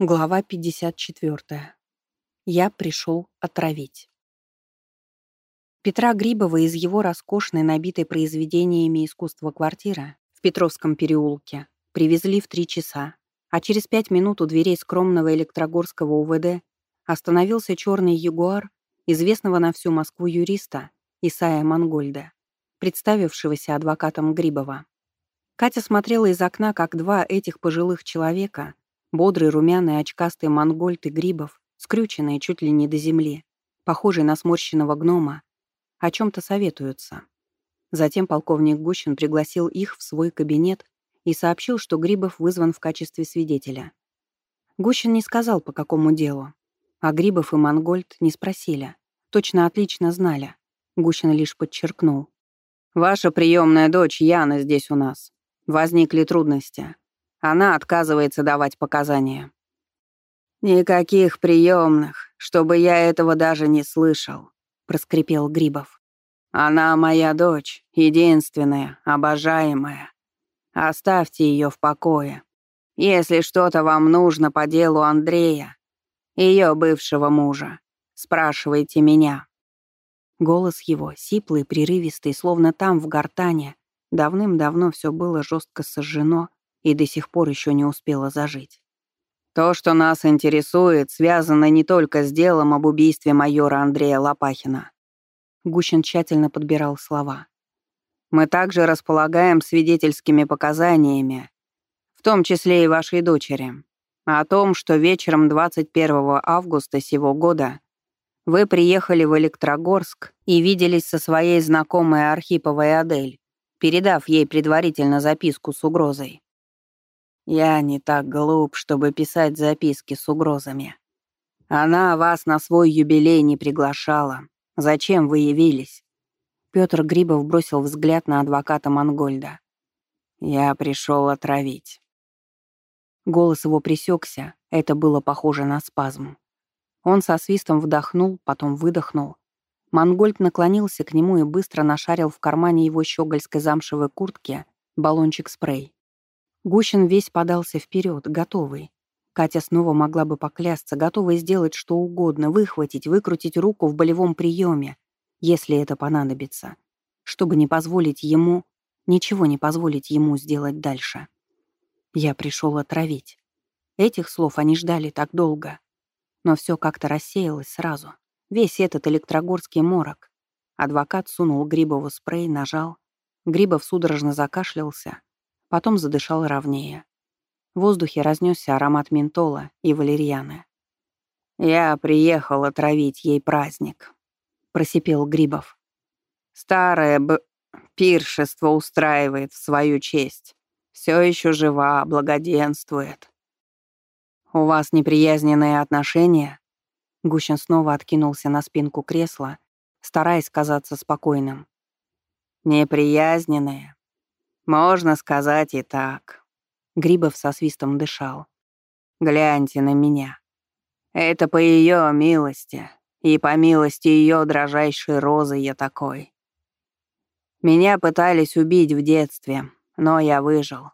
Глава 54. Я пришел отравить. Петра Грибова из его роскошной, набитой произведениями искусства квартиры в Петровском переулке привезли в три часа, а через пять минут у дверей скромного электрогорского УВД остановился черный ягуар известного на всю Москву юриста Исая Монгольда, представившегося адвокатом Грибова. Катя смотрела из окна, как два этих пожилых человека — Бодрый, румяный, очкастый монгольт и грибов, скрюченные чуть ли не до земли, похожий на сморщенного гнома, о чем-то советуются. Затем полковник Гущин пригласил их в свой кабинет и сообщил, что Грибов вызван в качестве свидетеля. Гущин не сказал, по какому делу. А Грибов и Монгольд не спросили. Точно отлично знали. Гущин лишь подчеркнул. «Ваша приемная дочь Яна здесь у нас. Возникли трудности. Она отказывается давать показания. «Никаких приемных, чтобы я этого даже не слышал», — проскрипел Грибов. «Она моя дочь, единственная, обожаемая. Оставьте ее в покое. Если что-то вам нужно по делу Андрея, ее бывшего мужа, спрашивайте меня». Голос его, сиплый, прерывистый, словно там, в гортане, давным-давно все было жестко сожжено, и до сих пор еще не успела зажить. То, что нас интересует, связано не только с делом об убийстве майора Андрея Лопахина. Гущин тщательно подбирал слова. Мы также располагаем свидетельскими показаниями, в том числе и вашей дочери, о том, что вечером 21 августа сего года вы приехали в Электрогорск и виделись со своей знакомой Архиповой Адель, передав ей предварительно записку с угрозой. Я не так глуп, чтобы писать записки с угрозами. Она вас на свой юбилей не приглашала. Зачем вы явились?» Пётр Грибов бросил взгляд на адвоката Монгольда. «Я пришел отравить». Голос его пресекся, это было похоже на спазм. Он со свистом вдохнул, потом выдохнул. Монгольд наклонился к нему и быстро нашарил в кармане его щегольской замшевой куртки баллончик спрей. Гущин весь подался вперед, готовый. Катя снова могла бы поклясться, готовая сделать что угодно, выхватить, выкрутить руку в болевом приеме, если это понадобится, чтобы не позволить ему, ничего не позволить ему сделать дальше. Я пришел отравить. Этих слов они ждали так долго. Но все как-то рассеялось сразу. Весь этот электрогорский морок. Адвокат сунул Грибову спрей, нажал. Грибов судорожно закашлялся, Потом задышал ровнее. В воздухе разнесся аромат ментола и валерьяны. «Я приехал отравить ей праздник», — просипел Грибов. «Старое б... пиршество устраивает в свою честь. Все еще жива, благоденствует». «У вас неприязненные отношения?» Гущин снова откинулся на спинку кресла, стараясь казаться спокойным. «Неприязненные? «Можно сказать и так». Грибов со свистом дышал. «Гляньте на меня. Это по ее милости, и по милости ее дрожайшей розы я такой. Меня пытались убить в детстве, но я выжил.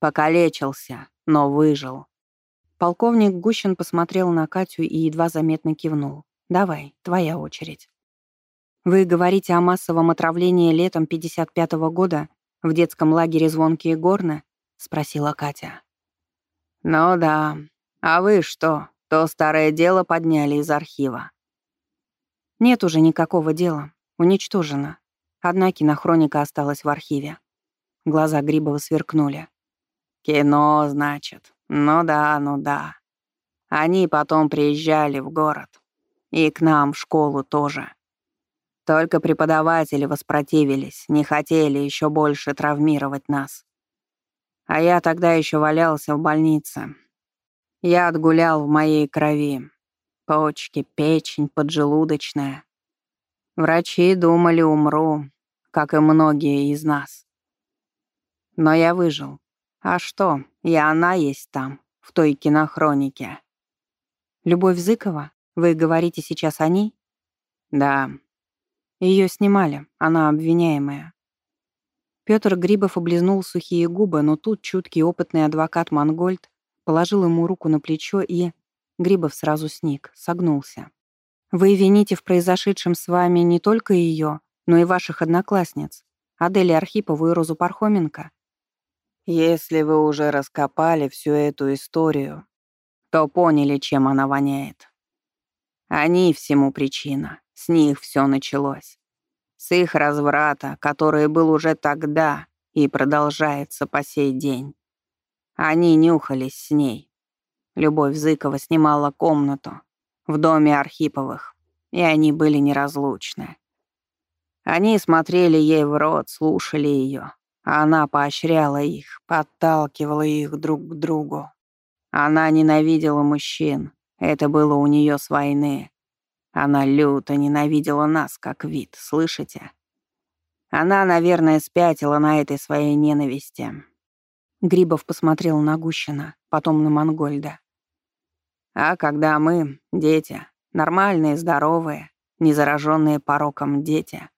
Покалечился, но выжил». Полковник Гущин посмотрел на Катю и едва заметно кивнул. «Давай, твоя очередь». «Вы говорите о массовом отравлении летом 55-го года в детском лагере «Звонкие горны»?» — спросила Катя. «Ну да. А вы что, то старое дело подняли из архива?» «Нет уже никакого дела. Уничтожено. Одна кинохроника осталась в архиве». Глаза Грибова сверкнули. «Кино, значит. Ну да, ну да. Они потом приезжали в город. И к нам в школу тоже. Только преподаватели воспротивились, не хотели еще больше травмировать нас. А я тогда еще валялся в больнице. Я отгулял в моей крови. Почки, печень, поджелудочная. Врачи думали, умру, как и многие из нас. Но я выжил. А что, и она есть там, в той кинохронике. Любовь Зыкова? Вы говорите сейчас о ней? Да, ее снимали, она обвиняемая. Пётр Грибов облизнул сухие губы, но тут чуткий опытный адвокат Монгольд положил ему руку на плечо и... Грибов сразу сник, согнулся. «Вы вините в произошедшем с вами не только ее, но и ваших одноклассниц, Адели Архипову и Розу Пархоменко?» «Если вы уже раскопали всю эту историю, то поняли, чем она воняет. Они всему причина, с них все началось. С их разврата, который был уже тогда и продолжается по сей день. Они нюхались с ней. Любовь Зыкова снимала комнату в доме Архиповых, и они были неразлучны. Они смотрели ей в рот, слушали ее, а она поощряла их, подталкивала их друг к другу. Она ненавидела мужчин, это было у нее с войны. Она люто ненавидела нас, как вид, слышите? Она, наверное, спятила на этой своей ненависти. Грибов посмотрел на Гущина, потом на Монгольда. А когда мы, дети, нормальные, здоровые, не зараженные пороком дети,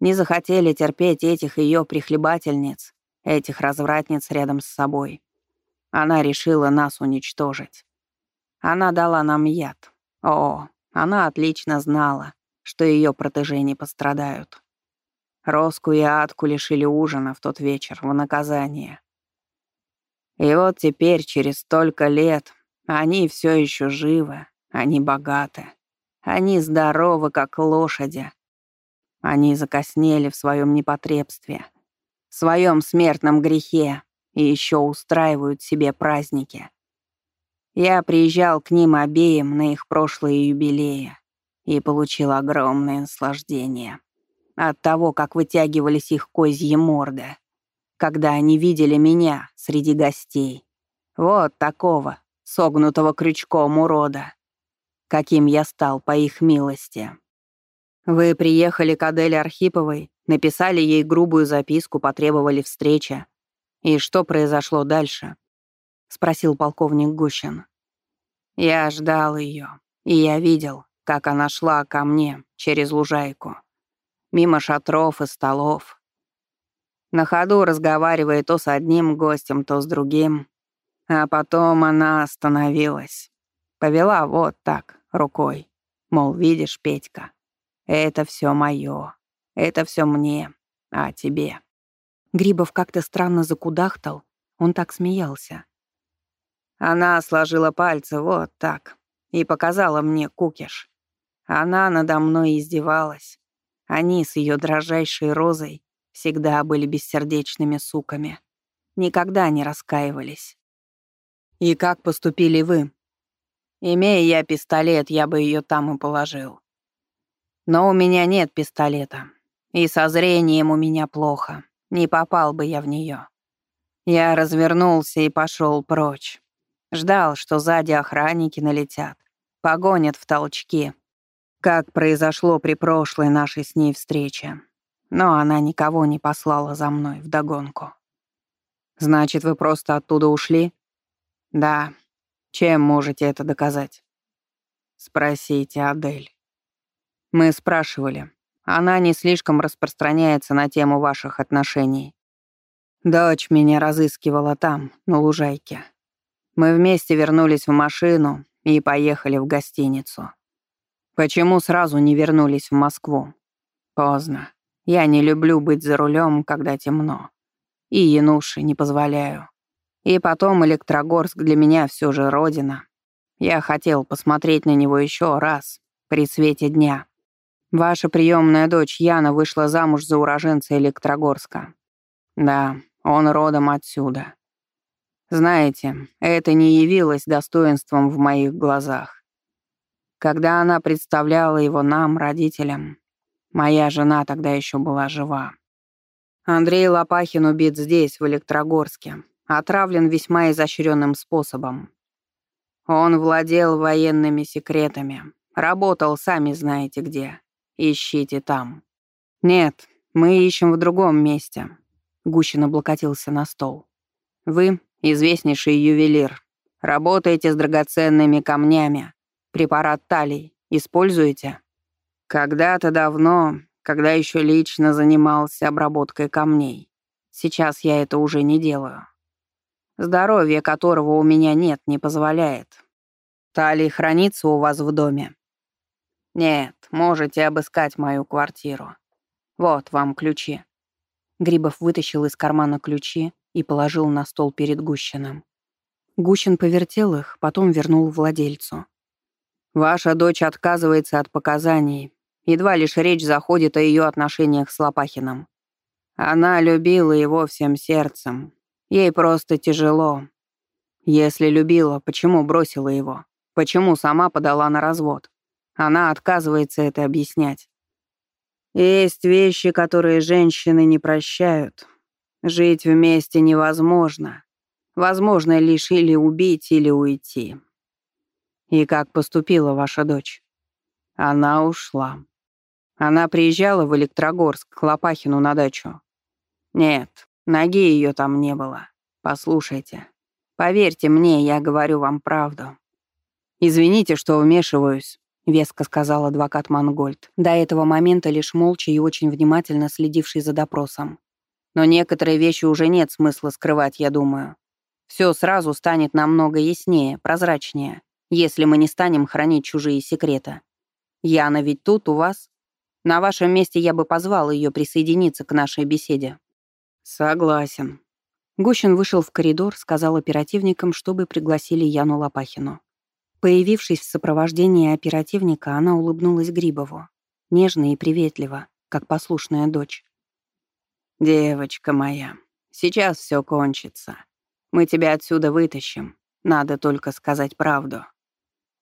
не захотели терпеть этих ее прихлебательниц, этих развратниц рядом с собой, она решила нас уничтожить. Она дала нам яд. О, она отлично знала, что ее протеже не пострадают. Роску и Атку лишили ужина в тот вечер в наказание. И вот теперь, через столько лет, они все еще живы, они богаты, они здоровы, как лошади. Они закоснели в своем непотребстве, в своем смертном грехе и еще устраивают себе праздники. Я приезжал к ним обеим на их прошлые юбилеи и получил огромное наслаждение от того, как вытягивались их козьи морды, когда они видели меня среди гостей. Вот такого, согнутого крючком урода, каким я стал по их милости. Вы приехали к Аделе Архиповой, написали ей грубую записку, потребовали встречи. И что произошло дальше? — спросил полковник Гущин. «Я ждал ее, и я видел, как она шла ко мне через лужайку, мимо шатров и столов. На ходу разговаривая то с одним гостем, то с другим, а потом она остановилась. Повела вот так, рукой. Мол, видишь, Петька, это все мое, это все мне, а тебе. Грибов как-то странно закудахтал, он так смеялся. Она сложила пальцы вот так и показала мне кукиш. Она надо мной издевалась. Они с ее дрожайшей розой всегда были бессердечными суками. Никогда не раскаивались. И как поступили вы? Имея я пистолет, я бы ее там и положил. Но у меня нет пистолета. И со зрением у меня плохо. Не попал бы я в нее. Я развернулся и пошел прочь. Ждал, что сзади охранники налетят, погонят в толчки, как произошло при прошлой нашей с ней встрече. Но она никого не послала за мной вдогонку. «Значит, вы просто оттуда ушли?» «Да. Чем можете это доказать?» «Спросите Адель». «Мы спрашивали. Она не слишком распространяется на тему ваших отношений. Дочь меня разыскивала там, на лужайке. Мы вместе вернулись в машину и поехали в гостиницу. Почему сразу не вернулись в Москву? Поздно. Я не люблю быть за рулем, когда темно. И Януши не позволяю. И потом Электрогорск для меня все же родина. Я хотел посмотреть на него еще раз, при свете дня. Ваша приемная дочь Яна вышла замуж за уроженца Электрогорска. Да, он родом отсюда. Знаете, это не явилось достоинством в моих глазах. Когда она представляла его нам, родителям, моя жена тогда еще была жива. Андрей Лопахин убит здесь, в Электрогорске, отравлен весьма изощренным способом. Он владел военными секретами, работал сами знаете где. Ищите там. Нет, мы ищем в другом месте. Гущин облокотился на стол. Вы известнейший ювелир. Работаете с драгоценными камнями. Препарат талий используете? Когда-то давно, когда еще лично занимался обработкой камней. Сейчас я это уже не делаю. здоровье которого у меня нет, не позволяет. Талии хранится у вас в доме? Нет, можете обыскать мою квартиру. Вот вам ключи. Грибов вытащил из кармана ключи и положил на стол перед Гущиным. Гущин повертел их, потом вернул владельцу. «Ваша дочь отказывается от показаний. Едва лишь речь заходит о ее отношениях с Лопахиным. Она любила его всем сердцем. Ей просто тяжело. Если любила, почему бросила его? Почему сама подала на развод? Она отказывается это объяснять. Есть вещи, которые женщины не прощают. Жить вместе невозможно. Возможно лишь или убить, или уйти. И как поступила ваша дочь? Она ушла. Она приезжала в Электрогорск к Лопахину на дачу. Нет, ноги ее там не было. Послушайте. Поверьте мне, я говорю вам правду. Извините, что вмешиваюсь, веско сказал адвокат Мангольд, до этого момента лишь молча и очень внимательно следивший за допросом. Но некоторые вещи уже нет смысла скрывать, я думаю. Все сразу станет намного яснее, прозрачнее, если мы не станем хранить чужие секреты. Яна ведь тут у вас. На вашем месте я бы позвал ее присоединиться к нашей беседе. Согласен. Гущин вышел в коридор, сказал оперативникам, чтобы пригласили Яну Лопахину. Появившись в сопровождении оперативника, она улыбнулась Грибову. Нежно и приветливо, как послушная дочь. «Девочка моя, сейчас все кончится. Мы тебя отсюда вытащим. Надо только сказать правду.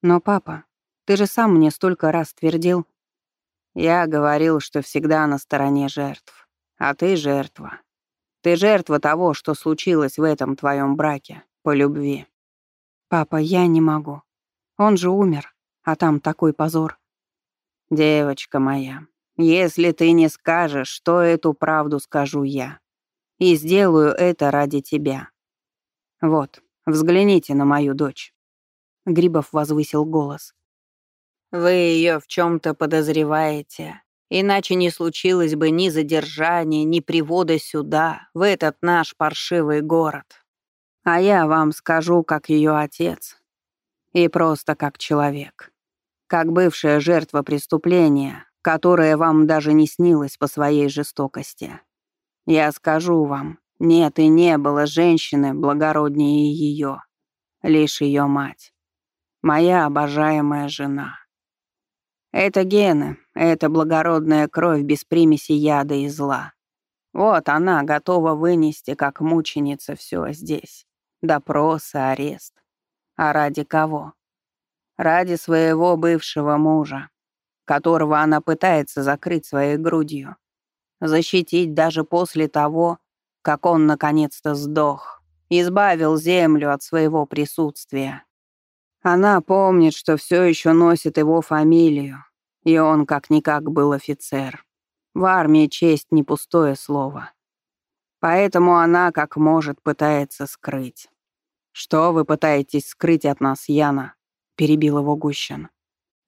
Но, папа, ты же сам мне столько раз твердил. Я говорил, что всегда на стороне жертв. А ты жертва. Ты жертва того, что случилось в этом твоем браке, по любви. Папа, я не могу. Он же умер, а там такой позор. Девочка моя, если ты не скажешь, что эту правду скажу я. И сделаю это ради тебя. Вот, взгляните на мою дочь». Грибов возвысил голос. «Вы ее в чем-то подозреваете, иначе не случилось бы ни задержания, ни привода сюда, в этот наш паршивый город. А я вам скажу, как ее отец, и просто как человек, как бывшая жертва преступления, которое вам даже не снилось по своей жестокости. Я скажу вам, нет и не было женщины благороднее ее, лишь ее мать. Моя обожаемая жена. Это гены, это благородная кровь без примеси яда и зла. Вот она готова вынести, как мученица, все здесь. Допрос и арест. А ради кого? Ради своего бывшего мужа, которого она пытается закрыть своей грудью. Защитить даже после того, как он наконец-то сдох, избавил землю от своего присутствия. Она помнит, что все еще носит его фамилию, и он как-никак был офицер. В армии честь не пустое слово. Поэтому она как может пытается скрыть. «Что вы пытаетесь скрыть от нас, Яна?» — перебил его Гущин.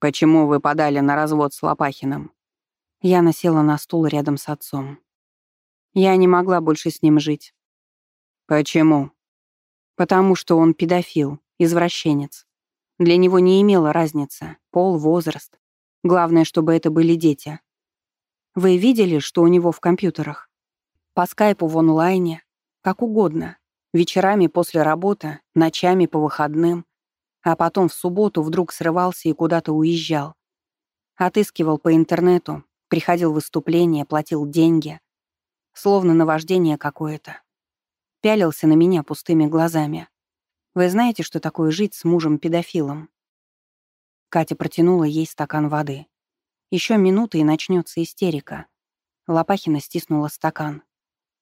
«Почему вы подали на развод с Лопахиным?» Яна села на стул рядом с отцом. Я не могла больше с ним жить. Почему? Потому что он педофил, извращенец. Для него не имело разницы пол, возраст. Главное, чтобы это были дети. Вы видели, что у него в компьютерах? По скайпу в онлайне, как угодно. Вечерами после работы, ночами по выходным. А потом в субботу вдруг срывался и куда-то уезжал. Отыскивал по интернету, приходил в выступления, платил деньги. Словно наваждение какое-то. Пялился на меня пустыми глазами. Вы знаете, что такое жить с мужем-педофилом? Катя протянула ей стакан воды. Еще минута и начнется истерика. Лопахина стиснула стакан.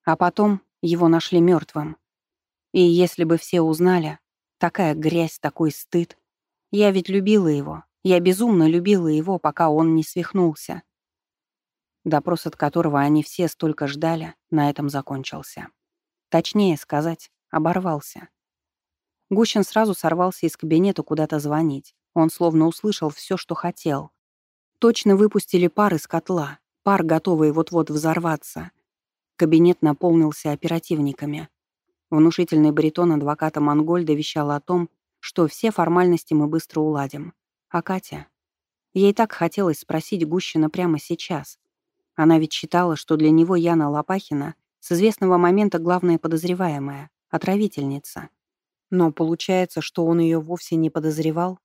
А потом его нашли мертвым. И если бы все узнали, такая грязь, такой стыд. Я ведь любила его. Я безумно любила его, пока он не свихнулся. Допрос, от которого они все столько ждали, на этом закончился. Точнее сказать, оборвался. Гущин сразу сорвался из кабинета куда-то звонить. Он словно услышал все, что хотел. Точно выпустили пар из котла, пар, готовый вот-вот взорваться. Кабинет наполнился оперативниками. Внушительный баритон адвоката Монгольда вещал о том, что все формальности мы быстро уладим. А Катя? Ей так хотелось спросить Гущина прямо сейчас. Она ведь считала, что для него Яна Лопахина с известного момента главная подозреваемая, отравительница. Но получается, что он ее вовсе не подозревал?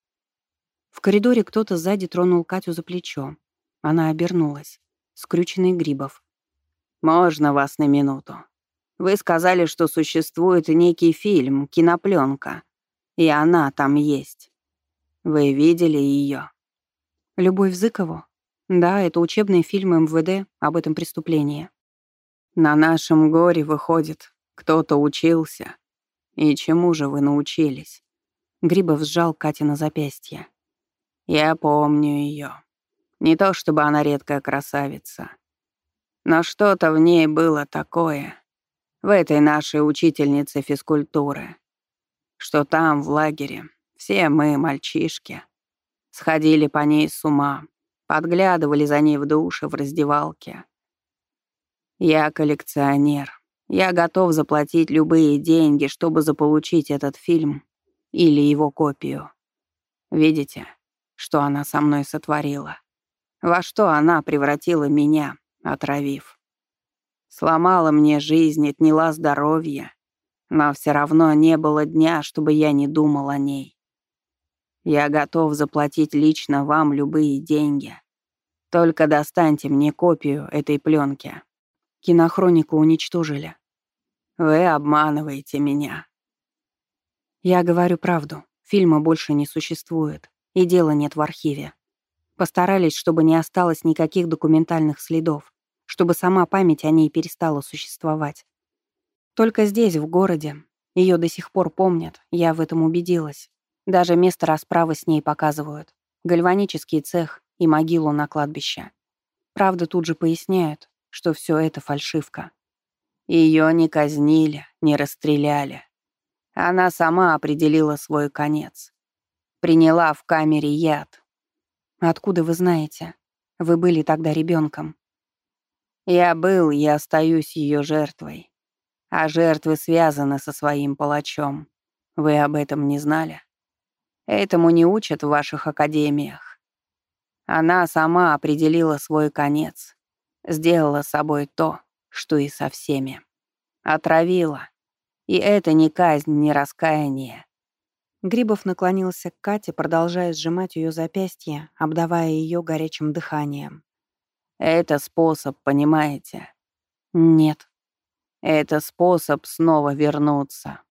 В коридоре кто-то сзади тронул Катю за плечо. Она обернулась. Скрюченный Грибов. «Можно вас на минуту? Вы сказали, что существует некий фильм, кинопленка, и она там есть. Вы видели ее? «Любовь Зыкову?» «Да, это учебный фильм МВД об этом преступлении». «На нашем горе, выходит, кто-то учился. И чему же вы научились?» Грибов сжал Катя на запястье. Я помню ее. Не то чтобы она редкая красавица. Но что-то в ней было такое, в этой нашей учительнице физкультуры, что там, в лагере, все мы, мальчишки, сходили по ней с ума, подглядывали за ней в душе, в раздевалке. Я коллекционер. Я готов заплатить любые деньги, чтобы заполучить этот фильм или его копию. Видите? что она со мной сотворила. Во что она превратила меня, отравив. Сломала мне жизнь, отняла здоровье, но все равно не было дня, чтобы я не думал о ней. Я готов заплатить лично вам любые деньги. Только достаньте мне копию этой пленки. Кинохронику уничтожили. Вы обманываете меня. Я говорю правду. Фильма больше не существует и дела нет в архиве. Постарались, чтобы не осталось никаких документальных следов, чтобы сама память о ней перестала существовать. Только здесь, в городе, ее до сих пор помнят, я в этом убедилась. Даже место расправы с ней показывают. Гальванический цех и могилу на кладбище. Правда, тут же поясняют, что все это фальшивка. Ее не казнили, не расстреляли. Она сама определила свой конец. Приняла в камере яд. Откуда вы знаете? Вы были тогда ребенком. Я был и остаюсь ее жертвой. А жертвы связаны со своим палачом. Вы об этом не знали? Этому не учат в ваших академиях. Она сама определила свой конец. Сделала с собой то, что и со всеми. Отравила. И это не казнь, не раскаяние. Грибов наклонился к Кате, продолжая сжимать ее запястье, обдавая ее горячим дыханием. «Это способ, понимаете?» «Нет». «Это способ снова вернуться,